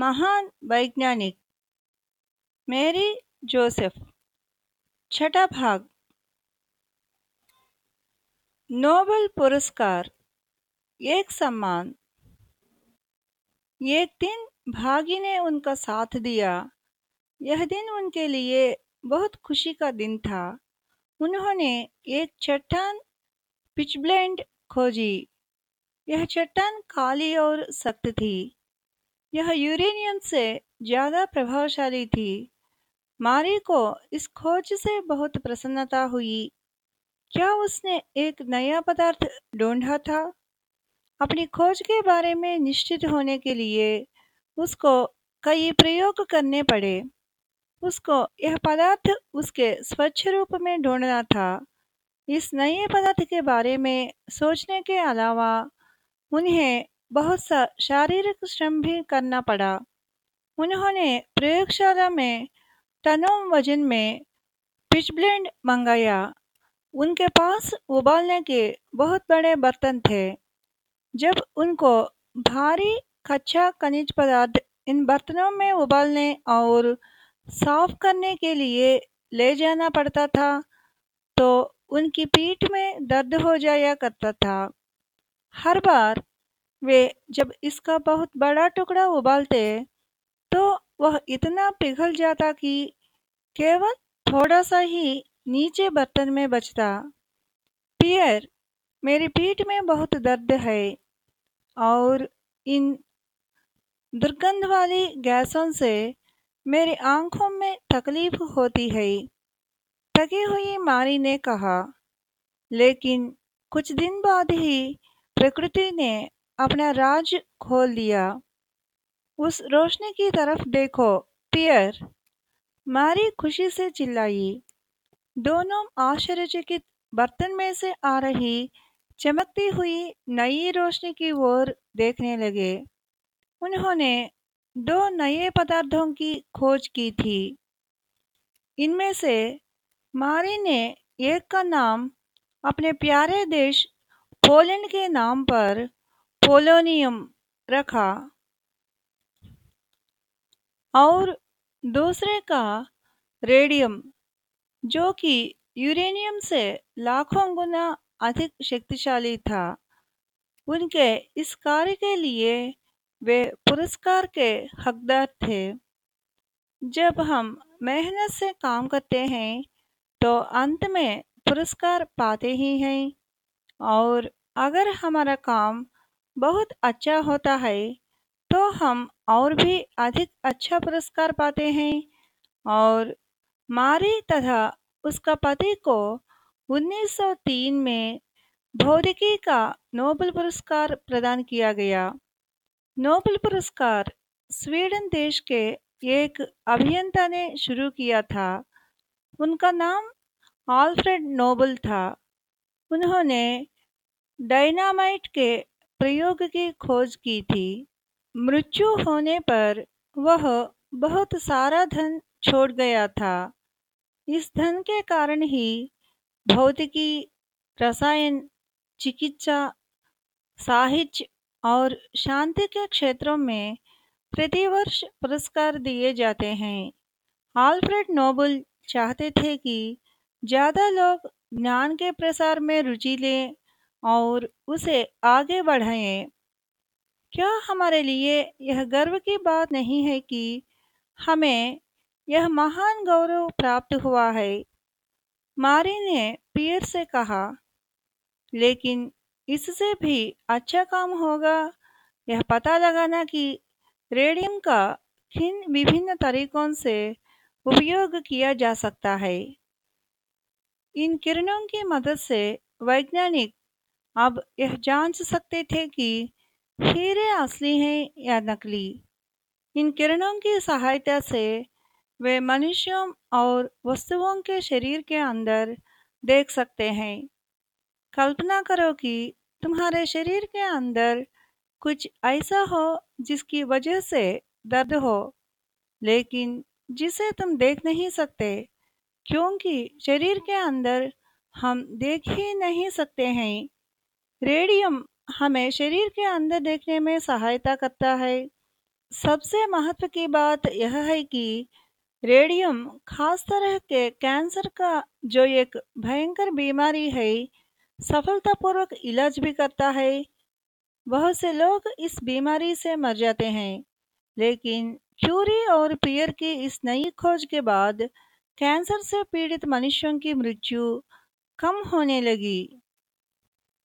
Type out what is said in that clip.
महान वैज्ञानिक मेरी जोसेफ। छठा भाग। नोबेल पुरस्कार। एक सम्मान। एक दिन भागी ने उनका साथ दिया। यह दिन उनके लिए बहुत खुशी का दिन था। उन्होंने एक चट्टान पिचब्लेंड खोजी। यह चट्टान काली और सख्त थी। यह यूरेनियम से ज़्यादा प्रभावशाली थी। मारी को इस खोज से बहुत प्रसन्नता हुई। क्या उसने एक नया पदार्थ ढूंढा था? अपनी खोज के बारे में निश्चित होने के लिए उसको कई प्रयोग करने पड़े। उसको यह पदार्थ उसके स्वच्छ रूप में ढूंढना था। इस नए पदार्थ के बारे में सोचने के अलावा उन्हें बहुत सा शारीरिक श्रम भी करना पड़ा। उन्होंने प्रयोगशाला में टनों वज़न में पिचब्लेंड मंगाया। उनके पास उबालने के बहुत बड़े बर्तन थे। जब उनको भारी कच्चा खनिज पदार्थ इन बर्तनों में उबालने और साफ़ करने के लिए ले जाना पड़ता था तो उनकी पीठ में दर्द हो जाया करता था। हर बार वे जब इसका बहुत बड़ा टुकड़ा उबालते तो वह इतना पिघल जाता कि केवल थोड़ा सा ही नीचे बर्तन में बचता। पियर, मेरी पीठ में बहुत दर्द है और इन दुर्गंध वाली गैसों से मेरी आँखों में तकलीफ़ होती है थकी हुई मारी ने कहा। लेकिन कुछ दिन बाद ही प्रकृति ने अपना राज खोल दिया। उस रोशनी की तरफ़ देखो, पियर। मारी खुशी से चिल्लाई। दोनों आश्चर्यचकित बर्तन में से आ रही चमकती हुई नई रोशनी की ओर देखने लगे। उन्होंने दो नए पदार्थों की खोज की थी। इनमें से मारी ने एक का नाम अपने प्यारे देश पोलैंड के नाम पर पोलोनियम रखा और दूसरे का रेडियम, जो कि यूरेनियम से लाखों गुना अधिक शक्तिशाली था। उनके इस कार्य के लिए वे पुरस्कार के हकदार थे। जब हम मेहनत से काम करते हैं तो अंत में पुरस्कार पाते ही हैं। और अगर हमारा काम बहुत अच्छा होता है तो हम और भी अधिक अच्छा पुरस्कार पाते हैं। और मारी तथा उसका पति को 1903 में भौतिकी का नोबेल पुरस्कार प्रदान किया गया। नोबेल पुरस्कार स्वीडन देश के एक अभियंता ने शुरू किया था। उनका नाम आल्फ्रेड नोबल था। उन्होंने डायनामाइट के प्रयोग की खोज की थी। मृत्यु होने पर वह बहुत सारा धन छोड़ गया था। इस धन के कारण ही भौतिकी, रसायन, चिकित्सा, साहित्य और शांति के क्षेत्रों में प्रतिवर्ष पुरस्कार दिए जाते हैं। आल्फ्रेड नोबल चाहते थे कि ज़्यादा लोग ज्ञान के प्रसार में रुचि लें और उसे आगे बढ़ाएँ। क्या हमारे लिए यह गर्व की बात नहीं है कि हमें यह महान गौरव प्राप्त हुआ है? मारी ने पीर से कहा, लेकिन इससे भी अच्छा काम होगा। यह पता लगाना कि रेडियम का किन विभिन्न तरीकों से उपयोग किया जा सकता है। इन किरणों की मदद से वैज्ञानिक अब यह जाँच सकते थे कि हीरे असली हैं या नकली। इन किरणों की सहायता से वे मनुष्यों और वस्तुओं के शरीर के अंदर देख सकते हैं। कल्पना करो कि तुम्हारे शरीर के अंदर कुछ ऐसा हो जिसकी वजह से दर्द हो, लेकिन जिसे तुम देख नहीं सकते, क्योंकि शरीर के अंदर हम देख ही नहीं सकते हैं। रेडियम हमें शरीर के अंदर देखने में सहायता करता है। सबसे महत्व की बात यह है कि रेडियम खास तरह के कैंसर का जो एक भयंकर बीमारी है, सफलतापूर्वक इलाज भी करता है। बहुत से लोग इस बीमारी से मर जाते हैं, लेकिन क्यूरी और पियर की इस नई खोज के बाद कैंसर से पीड़ित मनुष्यों की मृत्यु कम होने लगी।